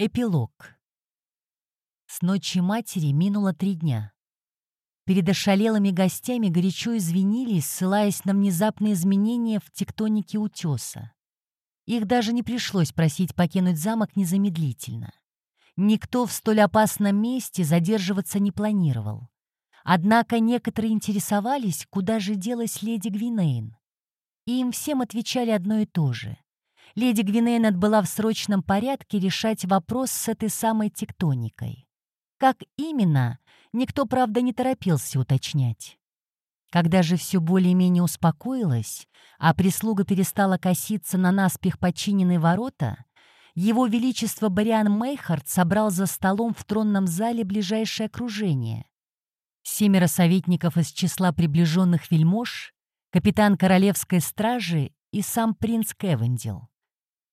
Эпилог. С ночи матери минуло три дня. Перед ошалелыми гостями горячо извинились, ссылаясь на внезапные изменения в тектонике утеса. Их даже не пришлось просить покинуть замок незамедлительно. Никто в столь опасном месте задерживаться не планировал. Однако некоторые интересовались, куда же делась леди Гвинейн. И им всем отвечали одно и то же — леди Гвинейн отбыла в срочном порядке решать вопрос с этой самой тектоникой. Как именно, никто, правда, не торопился уточнять. Когда же все более-менее успокоилось, а прислуга перестала коситься на наспех подчиненные ворота, его Величество Бариан Мейхард собрал за столом в тронном зале ближайшее окружение. Семеро советников из числа приближенных вельмож, капитан Королевской стражи и сам принц Кевендил.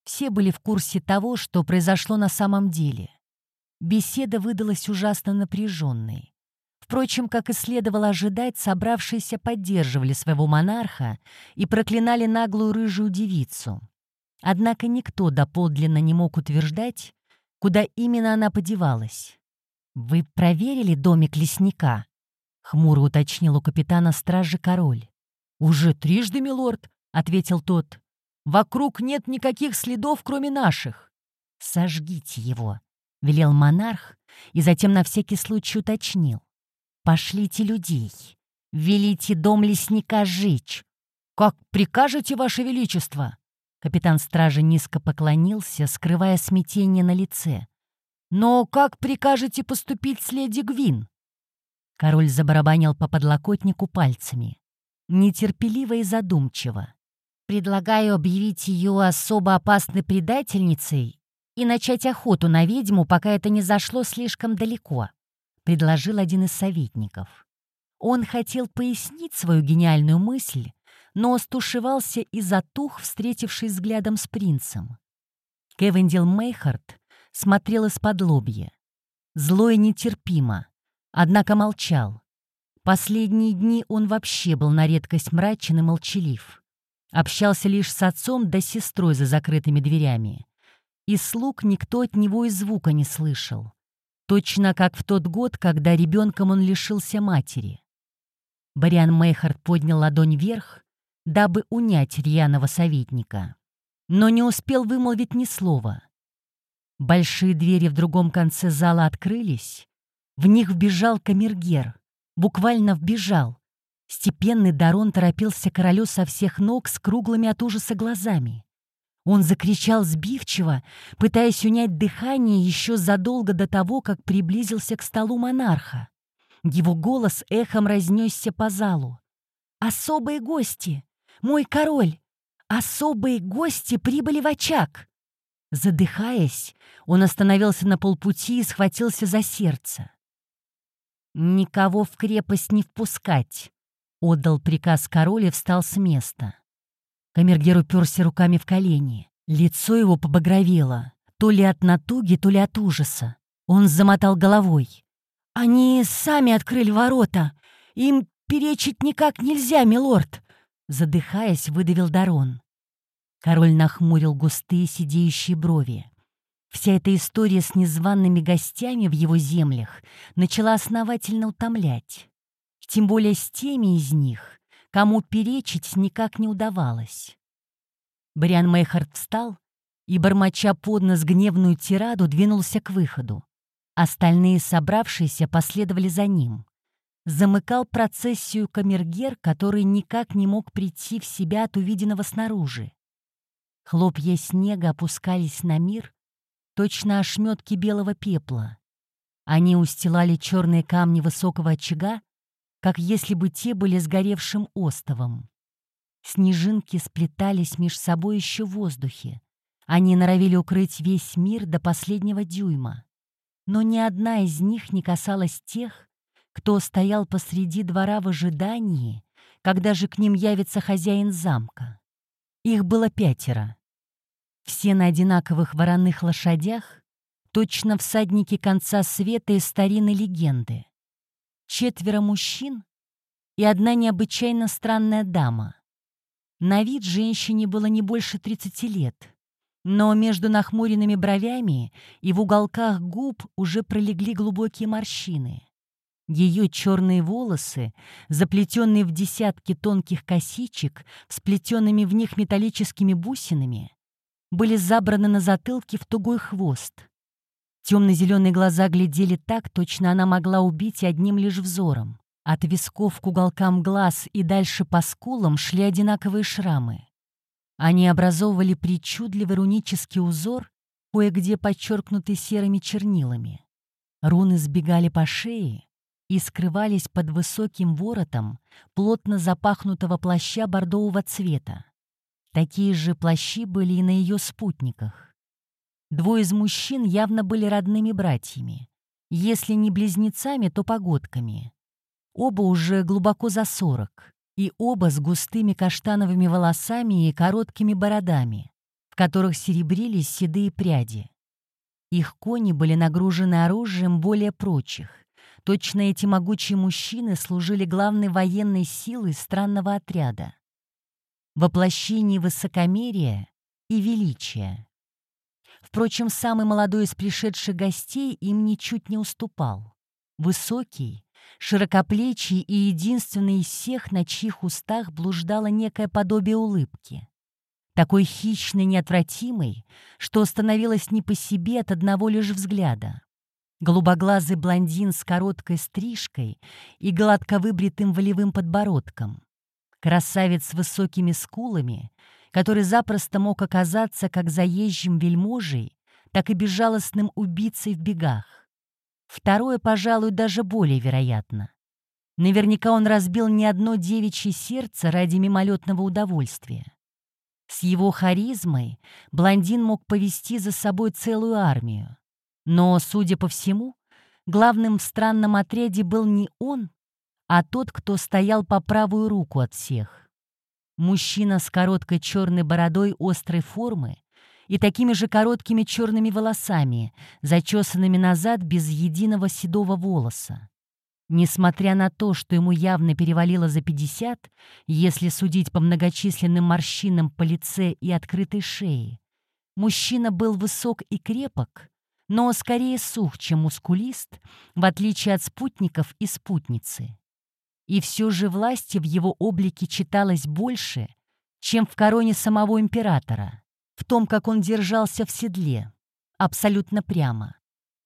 Все были в курсе того, что произошло на самом деле. Беседа выдалась ужасно напряженной. Впрочем, как и следовало ожидать, собравшиеся поддерживали своего монарха и проклинали наглую рыжую девицу. Однако никто доподлинно не мог утверждать, куда именно она подевалась. «Вы проверили домик лесника?» — хмуро уточнил у капитана стражи король. «Уже трижды, милорд», — ответил тот. Вокруг нет никаких следов, кроме наших. Сожгите его, — велел монарх и затем на всякий случай уточнил. Пошлите людей, велите дом лесника сжечь. Как прикажете, ваше величество? Капитан стражи низко поклонился, скрывая смятение на лице. «Но как прикажете поступить с леди Гвин?» Король забарабанил по подлокотнику пальцами. Нетерпеливо и задумчиво. Предлагаю объявить ее особо опасной предательницей и начать охоту на ведьму, пока это не зашло слишком далеко», — предложил один из советников. Он хотел пояснить свою гениальную мысль, но стушевался и затух, встретившись взглядом с принцем. Кевендил Мейхард смотрел из-под лобья. Зло и нетерпимо, однако молчал. Последние дни он вообще был на редкость мрачен и молчалив. Общался лишь с отцом да сестрой за закрытыми дверями. И слуг никто от него и звука не слышал. Точно как в тот год, когда ребенком он лишился матери. Бариан Мейхард поднял ладонь вверх, дабы унять рьяного советника. Но не успел вымолвить ни слова. Большие двери в другом конце зала открылись. В них вбежал камергер. Буквально вбежал, Степенный Дарон торопился королю со всех ног с круглыми от ужаса глазами. Он закричал сбивчиво, пытаясь унять дыхание еще задолго до того, как приблизился к столу монарха. Его голос эхом разнесся по залу. «Особые гости! Мой король! Особые гости прибыли в очаг!» Задыхаясь, он остановился на полпути и схватился за сердце. «Никого в крепость не впускать!» Отдал приказ король и встал с места. Камергер уперся руками в колени. Лицо его побагровело, то ли от натуги, то ли от ужаса. Он замотал головой. «Они сами открыли ворота. Им перечить никак нельзя, милорд!» Задыхаясь, выдавил Дарон. Король нахмурил густые сидеющие брови. Вся эта история с незваными гостями в его землях начала основательно утомлять тем более с теми из них, кому перечить никак не удавалось. Бриан Мейхард встал и, бормоча под нос гневную тираду, двинулся к выходу. Остальные собравшиеся последовали за ним. Замыкал процессию камергер, который никак не мог прийти в себя от увиденного снаружи. Хлопья снега опускались на мир, точно ошметки белого пепла. Они устилали черные камни высокого очага, как если бы те были сгоревшим остовом. Снежинки сплетались меж собой еще в воздухе. Они норовили укрыть весь мир до последнего дюйма. Но ни одна из них не касалась тех, кто стоял посреди двора в ожидании, когда же к ним явится хозяин замка. Их было пятеро. Все на одинаковых вороных лошадях, точно всадники конца света из старинной легенды четверо мужчин и одна необычайно странная дама. На вид женщине было не больше 30 лет. Но между нахмуренными бровями и в уголках губ уже пролегли глубокие морщины. Ее черные волосы, заплетенные в десятки тонких косичек, сплетенными в них металлическими бусинами, были забраны на затылке в тугой хвост. Темно-зеленые глаза глядели так, точно она могла убить одним лишь взором. От висков к уголкам глаз и дальше по скулам шли одинаковые шрамы. Они образовывали причудливый рунический узор, кое-где подчеркнутый серыми чернилами. Руны сбегали по шее и скрывались под высоким воротом плотно запахнутого плаща бордового цвета. Такие же плащи были и на ее спутниках. Двое из мужчин явно были родными братьями. Если не близнецами, то погодками. Оба уже глубоко за сорок, и оба с густыми каштановыми волосами и короткими бородами, в которых серебрились седые пряди. Их кони были нагружены оружием более прочих. Точно эти могучие мужчины служили главной военной силой странного отряда воплощении высокомерия и величия. Впрочем, самый молодой из пришедших гостей им ничуть не уступал. Высокий, широкоплечий и единственный из всех, на чьих устах блуждало некое подобие улыбки. Такой хищный, неотвратимый, что становилось не по себе от одного лишь взгляда. Голубоглазый блондин с короткой стрижкой и гладко выбритым волевым подбородком. Красавец с высокими скулами, который запросто мог оказаться как заезжим вельможей, так и безжалостным убийцей в бегах. Второе, пожалуй, даже более вероятно. Наверняка он разбил не одно девичье сердце ради мимолетного удовольствия. С его харизмой блондин мог повести за собой целую армию. Но, судя по всему, главным в странном отряде был не он, а тот, кто стоял по правую руку от всех. Мужчина с короткой черной бородой острой формы и такими же короткими черными волосами, зачесанными назад без единого седого волоса. Несмотря на то, что ему явно перевалило за 50, если судить по многочисленным морщинам по лице и открытой шее, мужчина был высок и крепок, но скорее сух, чем мускулист, в отличие от спутников и спутницы. И все же власти в его облике читалось больше, чем в короне самого императора, в том, как он держался в седле, абсолютно прямо,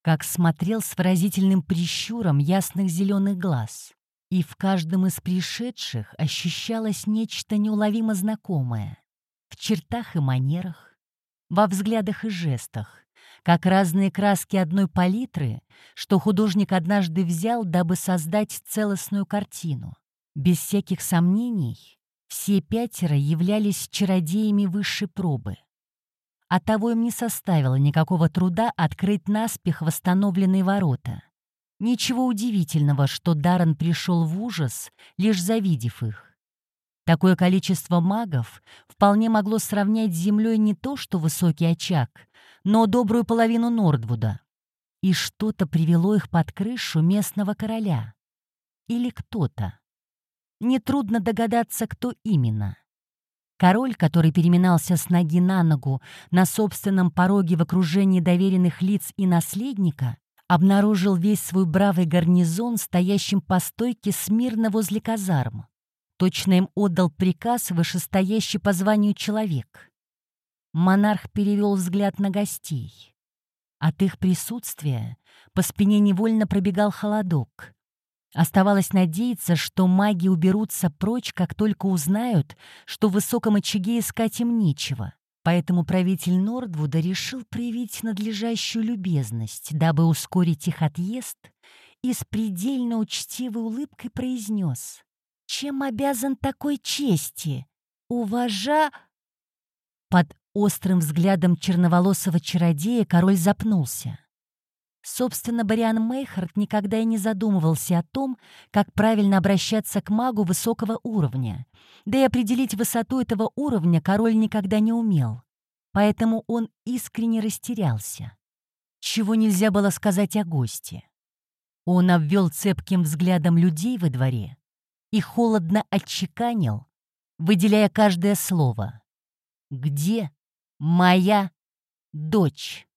как смотрел с выразительным прищуром ясных зеленых глаз. И в каждом из пришедших ощущалось нечто неуловимо знакомое в чертах и манерах, во взглядах и жестах, как разные краски одной палитры, что художник однажды взял, дабы создать целостную картину. Без всяких сомнений, все пятеро являлись чародеями высшей пробы. Оттого им не составило никакого труда открыть наспех восстановленные ворота. Ничего удивительного, что Даррен пришел в ужас, лишь завидев их. Такое количество магов вполне могло сравнять с землей не то что высокий очаг, но добрую половину Нордвуда. И что-то привело их под крышу местного короля. Или кто-то. Нетрудно догадаться, кто именно. Король, который переминался с ноги на ногу на собственном пороге в окружении доверенных лиц и наследника, обнаружил весь свой бравый гарнизон, стоящим по стойке смирно возле казарм. Точно им отдал приказ вышестоящий по званию человек. Монарх перевел взгляд на гостей. От их присутствия по спине невольно пробегал холодок. Оставалось надеяться, что маги уберутся прочь, как только узнают, что в высоком очаге искать им нечего. Поэтому правитель Нордвуда решил проявить надлежащую любезность, дабы ускорить их отъезд, и с предельно учтивой улыбкой произнес «Чем обязан такой чести? Уважа...» Под острым взглядом черноволосого чародея король запнулся. Собственно, Бариан Мейхард никогда и не задумывался о том, как правильно обращаться к магу высокого уровня. Да и определить высоту этого уровня король никогда не умел. Поэтому он искренне растерялся. Чего нельзя было сказать о госте. Он обвел цепким взглядом людей во дворе и холодно отчеканил, выделяя каждое слово. Где моя дочь.